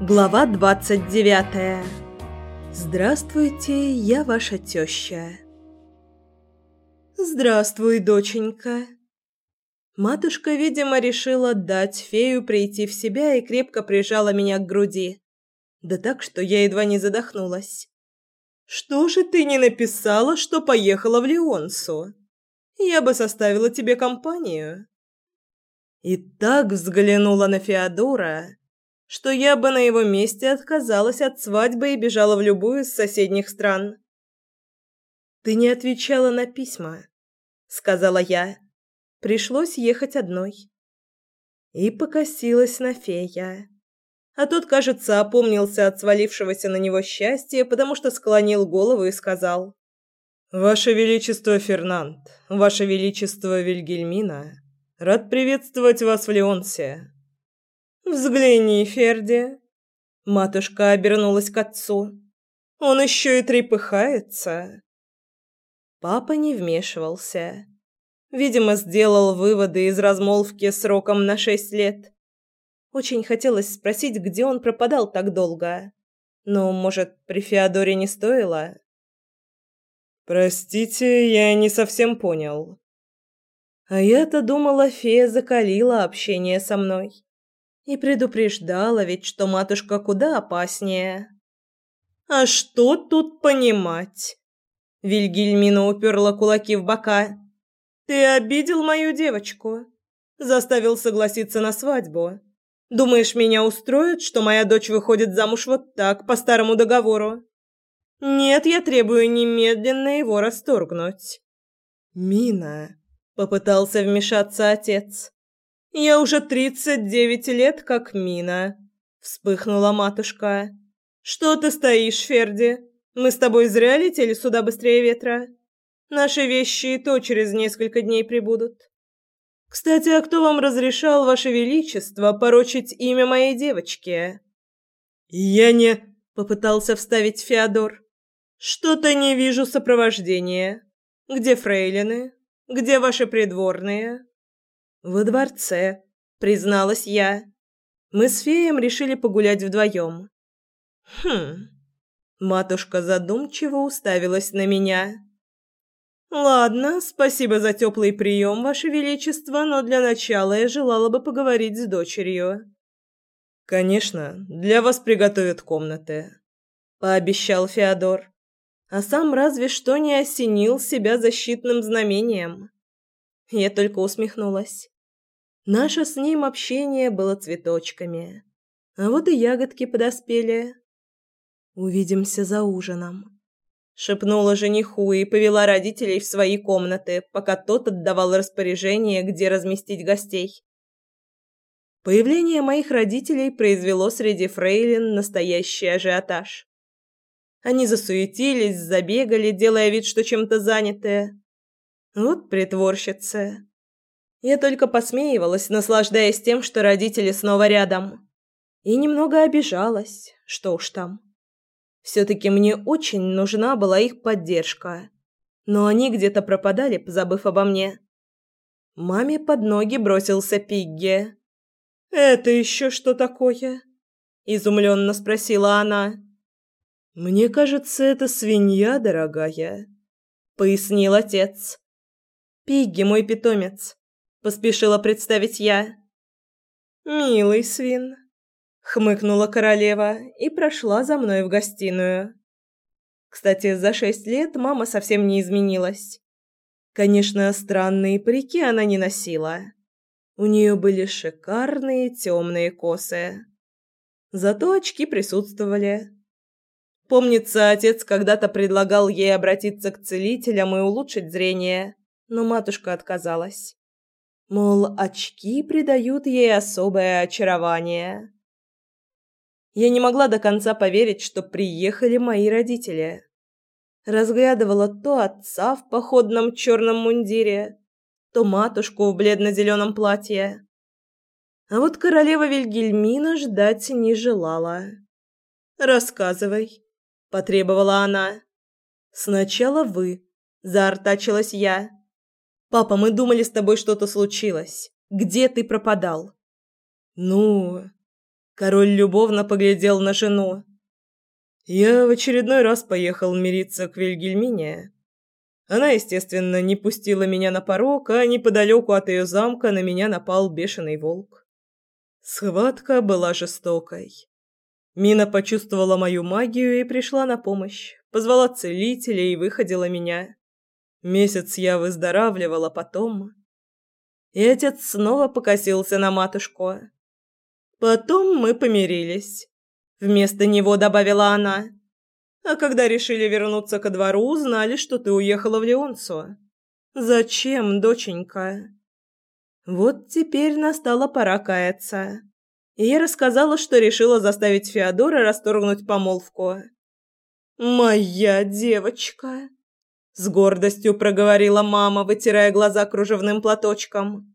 Глава двадцать девятая. Здравствуйте, я ваша теща. Здравствуй, доченька. Матушка, видимо, решила дать фею прийти в себя и крепко прижала меня к груди. Да так, что я едва не задохнулась. Что же ты не написала, что поехала в Леонсу? Я бы составила тебе компанию. И так взглянула на Феодора, что я бы на его месте отказалась от свадьбы и бежала в любую из соседних стран. Ты не отвечала на письма, сказала я. Пришлось ехать одной. И покосилась на фея. А тот, кажется, опомнился от свалившегося на него счастья, потому что склонил голову и сказал: "Ваше величество Фернанд, ваше величество Вильгельмина, рад приветствовать вас в Леонсе. «Взгляни, Ферди!» Матушка обернулась к отцу. «Он еще и трепыхается!» Папа не вмешивался. Видимо, сделал выводы из размолвки сроком на шесть лет. Очень хотелось спросить, где он пропадал так долго. Но, может, при Феодоре не стоило? «Простите, я не совсем понял». А я-то думала, фея закалила общение со мной. И предупреждала ведь, что матушка куда опаснее. А что тут понимать? Вильгельмина уперла кулаки в бока. Ты обидел мою девочку, заставил согласиться на свадьбу. Думаешь, меня устроит, что моя дочь выходит замуж вот так по старому договору? Нет, я требую немедленно его расторгнуть. Мина попытался вмешаться отец. Я уже тридцать девять лет как мина, вспыхнула матушка. Что ты стоишь, Ферди? Мы с тобой зря летели сюда быстрее ветра. Наши вещи и то через несколько дней прибудут. Кстати, а кто вам разрешал, ваше величество, порочить имя моей девочки? Я не попытался вставить Феодор. Что-то не вижу сопровождения. Где фрейлины? Где ваши придворные? «Во дворце», — призналась я. Мы с феем решили погулять вдвоем. «Хм...» Матушка задумчиво уставилась на меня. «Ладно, спасибо за теплый прием, Ваше Величество, но для начала я желала бы поговорить с дочерью». «Конечно, для вас приготовят комнаты», — пообещал Феодор. А сам разве что не осенил себя защитным знамением. Я только усмехнулась. Наше с ним общение было цветочками. А вот и ягодки подоспели. Увидимся за ужином, шепнула жениху и повела родителей в свои комнаты, пока тот отдавал распоряжение, где разместить гостей. Появление моих родителей произвело среди фрейлин настоящий ажиотаж. Они засуетились, забегали, делая вид, что чем-то заняты. Вот притворщицы. Я только посмеивалась, наслаждаясь тем, что родители снова рядом. И немного обижалась, что уж там. Все-таки мне очень нужна была их поддержка. Но они где-то пропадали, забыв обо мне. Маме под ноги бросился Пигги. «Это еще что такое?» – изумленно спросила она. «Мне кажется, это свинья, дорогая», – пояснил отец. «Пигги мой питомец поспешила представить я. Милый свин, хмыкнула королева и прошла за мной в гостиную. Кстати, за шесть лет мама совсем не изменилась. Конечно, странные парики она не носила. У нее были шикарные темные косы. Зато очки присутствовали. Помнится, отец когда-то предлагал ей обратиться к целителям и улучшить зрение, но матушка отказалась. Мол, очки придают ей особое очарование. Я не могла до конца поверить, что приехали мои родители. Разглядывала то отца в походном черном мундире, то матушку в бледно-зеленом платье. А вот королева Вильгельмина ждать не желала. «Рассказывай», — потребовала она. «Сначала вы», — заортачилась я. Папа, мы думали, с тобой что-то случилось. Где ты пропадал? Ну, король любовно поглядел на жену. Я в очередной раз поехал мириться к Вильгельмине. Она, естественно, не пустила меня на порог, а неподалеку от ее замка на меня напал бешеный волк. Схватка была жестокой. Мина почувствовала мою магию и пришла на помощь, позвала целителя и выходила меня. Месяц я выздоравливала потом. И отец снова покосился на матушку. Потом мы помирились. Вместо него добавила она. А когда решили вернуться ко двору, узнали, что ты уехала в Леонцу. Зачем, доченька? Вот теперь настала пора каяться. И я рассказала, что решила заставить Феодора расторгнуть помолвку. «Моя девочка!» С гордостью проговорила мама, вытирая глаза кружевным платочком.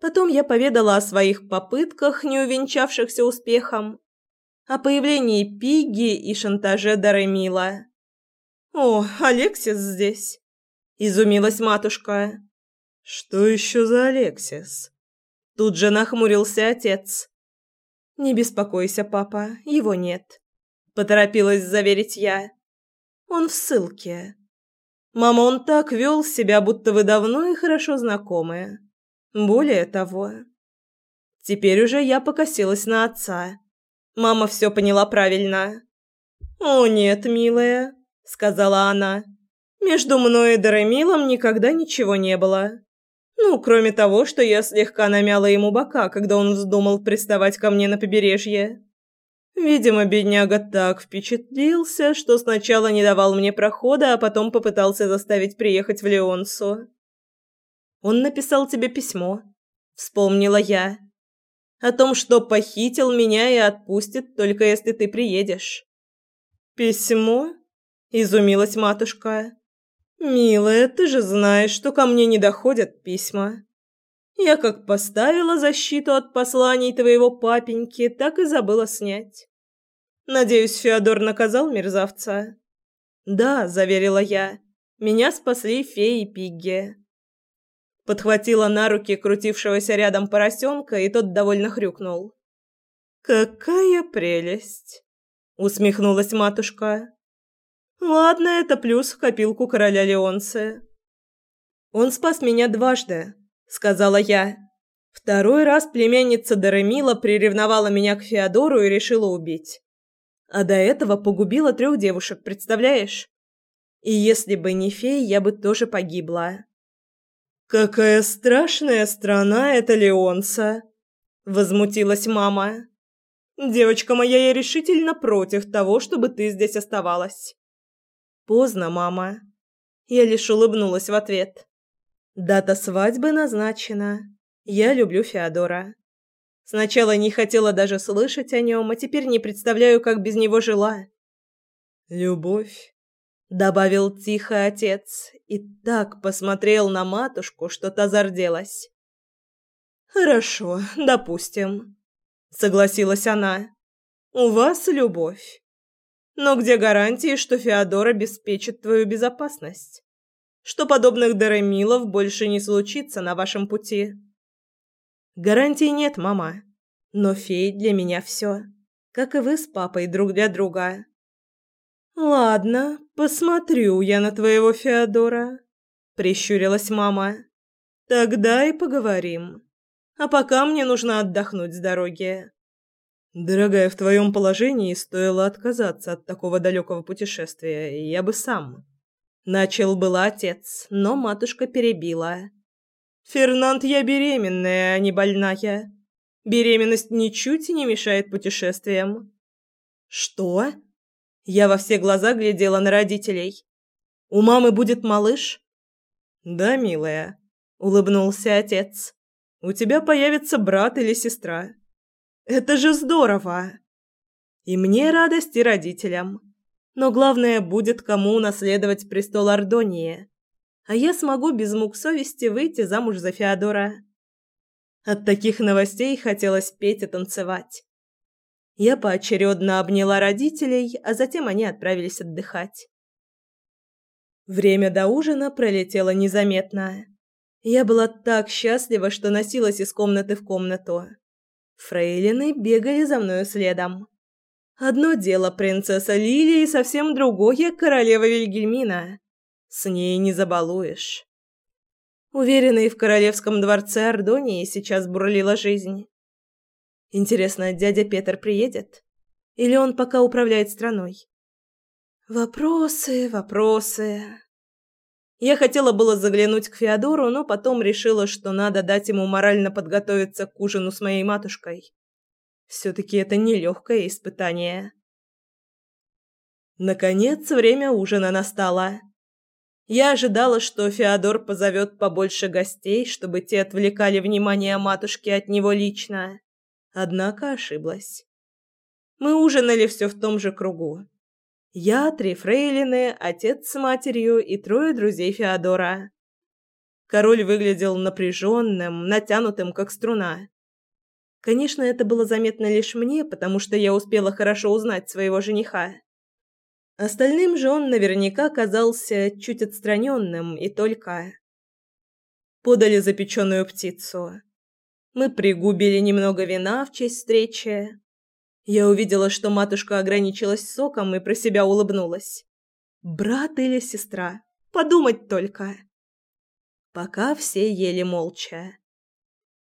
Потом я поведала о своих попытках, не увенчавшихся успехом, о появлении Пиги и шантаже Даремила. «О, Алексис здесь!» – изумилась матушка. «Что еще за Алексис?» Тут же нахмурился отец. «Не беспокойся, папа, его нет», – поторопилась заверить я. «Он в ссылке. Мама, он так вел себя, будто вы давно и хорошо знакомы. Более того...» Теперь уже я покосилась на отца. Мама все поняла правильно. «О, нет, милая», — сказала она. «Между мной и Даремилом никогда ничего не было. Ну, кроме того, что я слегка намяла ему бока, когда он вздумал приставать ко мне на побережье. Видимо, бедняга так впечатлился, что сначала не давал мне прохода, а потом попытался заставить приехать в Леонсу. Он написал тебе письмо, вспомнила я о том, что похитил меня и отпустит, только если ты приедешь. Письмо? изумилась матушка. Милая, ты же знаешь, что ко мне не доходят письма. Я как поставила защиту от посланий твоего папеньки, так и забыла снять. Надеюсь, Феодор наказал мерзавца. Да, заверила я. Меня спасли феи Пигги подхватила на руки крутившегося рядом поросенка, и тот довольно хрюкнул. «Какая прелесть!» — усмехнулась матушка. «Ладно, это плюс в копилку короля Леонцы». «Он спас меня дважды», — сказала я. Второй раз племянница Даремила приревновала меня к Феодору и решила убить. А до этого погубила трех девушек, представляешь? И если бы не фей, я бы тоже погибла. «Какая страшная страна эта Леонса!» – возмутилась мама. «Девочка моя, я решительно против того, чтобы ты здесь оставалась». «Поздно, мама». Я лишь улыбнулась в ответ. «Дата свадьбы назначена. Я люблю Феодора. Сначала не хотела даже слышать о нем, а теперь не представляю, как без него жила». «Любовь добавил тихо отец и так посмотрел на матушку, что та зарделась. Хорошо, допустим, согласилась она. У вас любовь. Но где гарантии, что Феодор обеспечит твою безопасность? Что подобных Даремилов больше не случится на вашем пути? Гарантий нет, мама. Но фей для меня все, как и вы с папой друг для друга. Ладно, посмотрю я на твоего Феодора, прищурилась мама. Тогда и поговорим. А пока мне нужно отдохнуть с дороги. Дорогая, в твоем положении стоило отказаться от такого далекого путешествия, и я бы сам. Начал был отец, но матушка перебила. Фернанд, я беременная, а не больная. Беременность ничуть не мешает путешествиям. Что? Я во все глаза глядела на родителей. «У мамы будет малыш?» «Да, милая», — улыбнулся отец. «У тебя появится брат или сестра». «Это же здорово!» «И мне радость, и родителям. Но главное, будет кому унаследовать престол Ордонии. А я смогу без мук совести выйти замуж за Феодора». От таких новостей хотелось петь и танцевать. Я поочередно обняла родителей, а затем они отправились отдыхать. Время до ужина пролетело незаметно. Я была так счастлива, что носилась из комнаты в комнату. Фрейлины бегали за мною следом. Одно дело принцесса Лилия и совсем другое королева Вильгельмина. С ней не забалуешь. Уверенный в королевском дворце Ордонии сейчас бурлила жизнь. Интересно, дядя Петр приедет? Или он пока управляет страной? Вопросы, вопросы. Я хотела было заглянуть к Феодору, но потом решила, что надо дать ему морально подготовиться к ужину с моей матушкой. Все-таки это нелегкое испытание. Наконец, время ужина настало. Я ожидала, что Феодор позовет побольше гостей, чтобы те отвлекали внимание матушки от него лично. Однако ошиблась. Мы ужинали все в том же кругу. Я, три фрейлины, отец с матерью и трое друзей Феодора. Король выглядел напряженным, натянутым, как струна. Конечно, это было заметно лишь мне, потому что я успела хорошо узнать своего жениха. Остальным же он наверняка казался чуть отстраненным и только... Подали запеченную птицу. Мы пригубили немного вина в честь встречи. Я увидела, что матушка ограничилась соком и про себя улыбнулась. Брат или сестра? Подумать только. Пока все ели молча.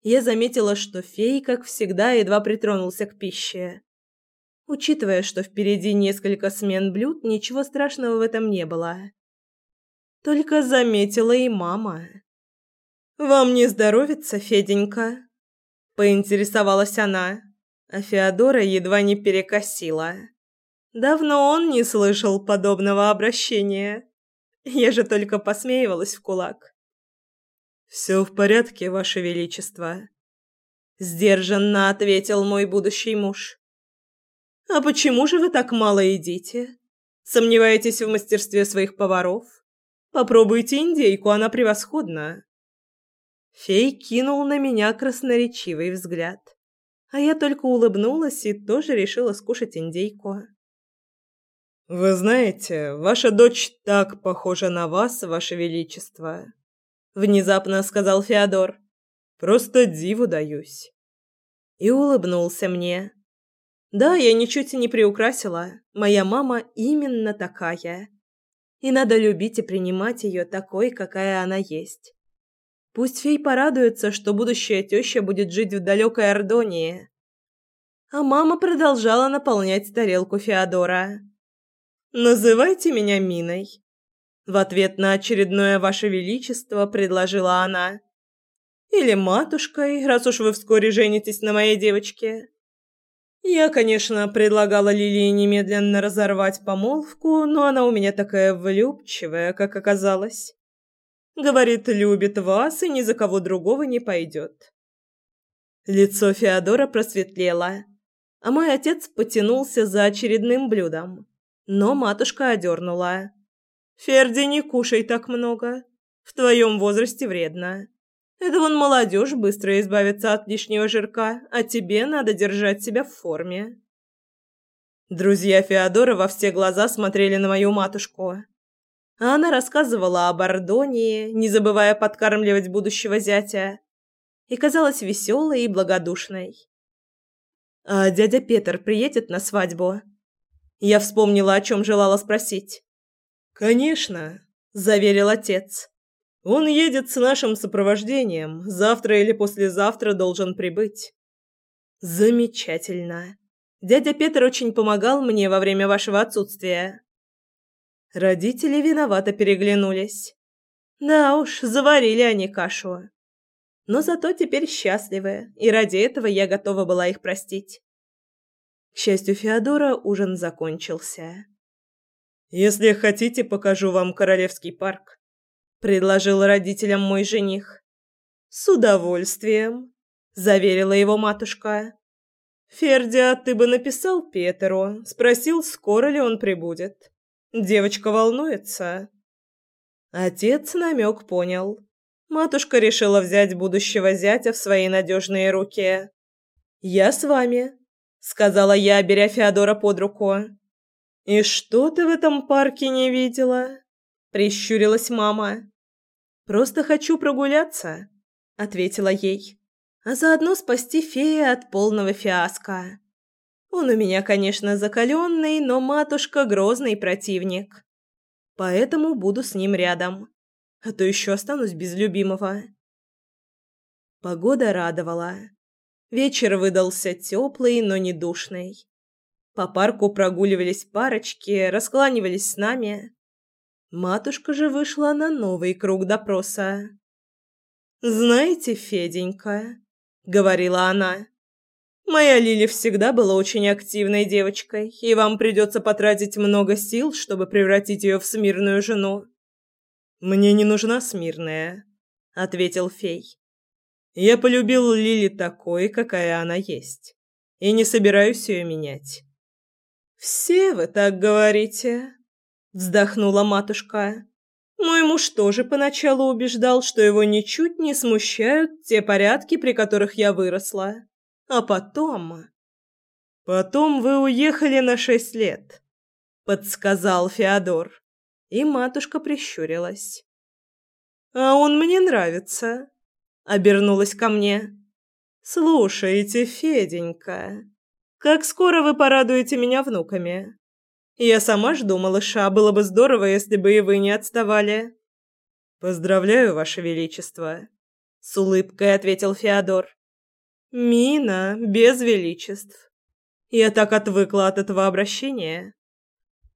Я заметила, что фей, как всегда, едва притронулся к пище. Учитывая, что впереди несколько смен блюд, ничего страшного в этом не было. Только заметила и мама. «Вам не здоровится, Феденька?» Поинтересовалась она, а Феодора едва не перекосила. Давно он не слышал подобного обращения. Я же только посмеивалась в кулак. «Все в порядке, Ваше Величество», — сдержанно ответил мой будущий муж. «А почему же вы так мало едите? Сомневаетесь в мастерстве своих поваров? Попробуйте индейку, она превосходна». Фей кинул на меня красноречивый взгляд. А я только улыбнулась и тоже решила скушать индейку. «Вы знаете, ваша дочь так похожа на вас, ваше величество», — внезапно сказал Феодор. «Просто диву даюсь». И улыбнулся мне. «Да, я ничуть не приукрасила. Моя мама именно такая. И надо любить и принимать ее такой, какая она есть. Пусть фей порадуется, что будущая теща будет жить в далекой Ордонии. А мама продолжала наполнять тарелку Феодора. «Называйте меня Миной». В ответ на очередное «Ваше Величество» предложила она. «Или матушкой, раз уж вы вскоре женитесь на моей девочке». Я, конечно, предлагала Лилии немедленно разорвать помолвку, но она у меня такая влюбчивая, как оказалось. Говорит, любит вас и ни за кого другого не пойдет. Лицо Феодора просветлело, а мой отец потянулся за очередным блюдом. Но матушка одернула. «Ферди, не кушай так много. В твоем возрасте вредно. Это вон молодежь быстро избавится от лишнего жирка, а тебе надо держать себя в форме». Друзья Феодора во все глаза смотрели на мою матушку. А она рассказывала об Ордонии, не забывая подкармливать будущего зятя, и казалась веселой и благодушной. «А дядя Петр приедет на свадьбу?» Я вспомнила, о чем желала спросить. «Конечно», – заверил отец. «Он едет с нашим сопровождением. Завтра или послезавтра должен прибыть». «Замечательно. Дядя Петр очень помогал мне во время вашего отсутствия». Родители виновато переглянулись. Да уж, заварили они кашу. Но зато теперь счастливы, и ради этого я готова была их простить. К счастью Феодора, ужин закончился. «Если хотите, покажу вам Королевский парк», — предложил родителям мой жених. «С удовольствием», — заверила его матушка. «Фердя, ты бы написал Петеру, спросил, скоро ли он прибудет». Девочка волнуется. Отец намек понял. Матушка решила взять будущего зятя в свои надежные руки. «Я с вами», — сказала я, беря Феодора под руку. «И что ты в этом парке не видела?» — прищурилась мама. «Просто хочу прогуляться», — ответила ей. а заодно спасти фея от полного фиаско. Он у меня, конечно, закаленный, но матушка грозный противник. Поэтому буду с ним рядом, а то еще останусь без любимого. Погода радовала. Вечер выдался теплый, но не душный. По парку прогуливались парочки, раскланивались с нами. Матушка же вышла на новый круг допроса. «Знаете, Феденька», — говорила она, — «моя Лили всегда была очень активной девочкой, и вам придется потратить много сил, чтобы превратить ее в смирную жену». «Мне не нужна смирная», — ответил фей. «Я полюбил Лили такой, какая она есть, и не собираюсь ее менять». «Все вы так говорите», — вздохнула матушка. «Мой муж тоже поначалу убеждал, что его ничуть не смущают те порядки, при которых я выросла. А потом...» «Потом вы уехали на шесть лет», — подсказал Феодор. И матушка прищурилась. «А он мне нравится», — обернулась ко мне. «Слушайте, Феденька, как скоро вы порадуете меня внуками? Я сама жду малыша, было бы здорово, если бы и вы не отставали. Поздравляю, ваше величество, с улыбкой ответил Феодор. Мина, без величеств. Я так отвыкла от этого обращения.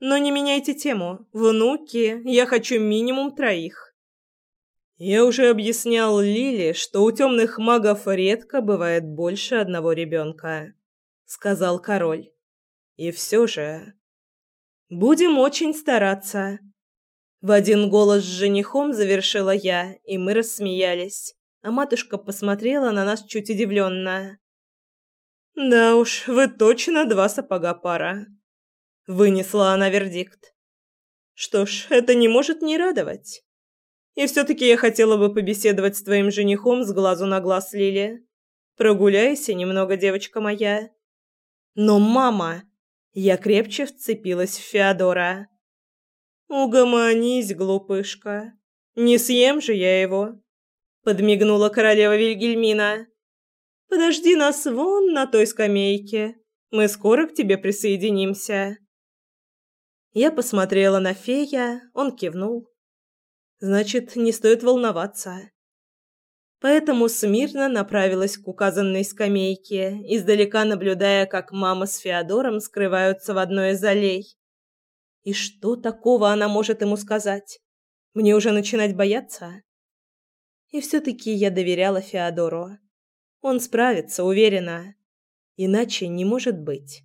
Но не меняйте тему. Внуки, я хочу минимум троих. Я уже объяснял Лиле, что у темных магов редко бывает больше одного ребенка сказал король. И все же будем очень стараться. В один голос с женихом завершила я, и мы рассмеялись. А матушка посмотрела на нас чуть удивленно. Да уж, вы точно два сапога пара, вынесла она вердикт. Что ж, это не может не радовать. И все таки я хотела бы побеседовать с твоим женихом с глазу на глаз, Лили. Прогуляйся немного, девочка моя. Но мама... Я крепче вцепилась в Феодора. «Угомонись, глупышка. Не съем же я его», — подмигнула королева Вильгельмина. «Подожди нас вон на той скамейке. Мы скоро к тебе присоединимся». Я посмотрела на фея, он кивнул. «Значит, не стоит волноваться поэтому смирно направилась к указанной скамейке, издалека наблюдая, как мама с Феодором скрываются в одной из аллей. И что такого она может ему сказать? Мне уже начинать бояться? И все-таки я доверяла Феодору. Он справится, уверена. Иначе не может быть.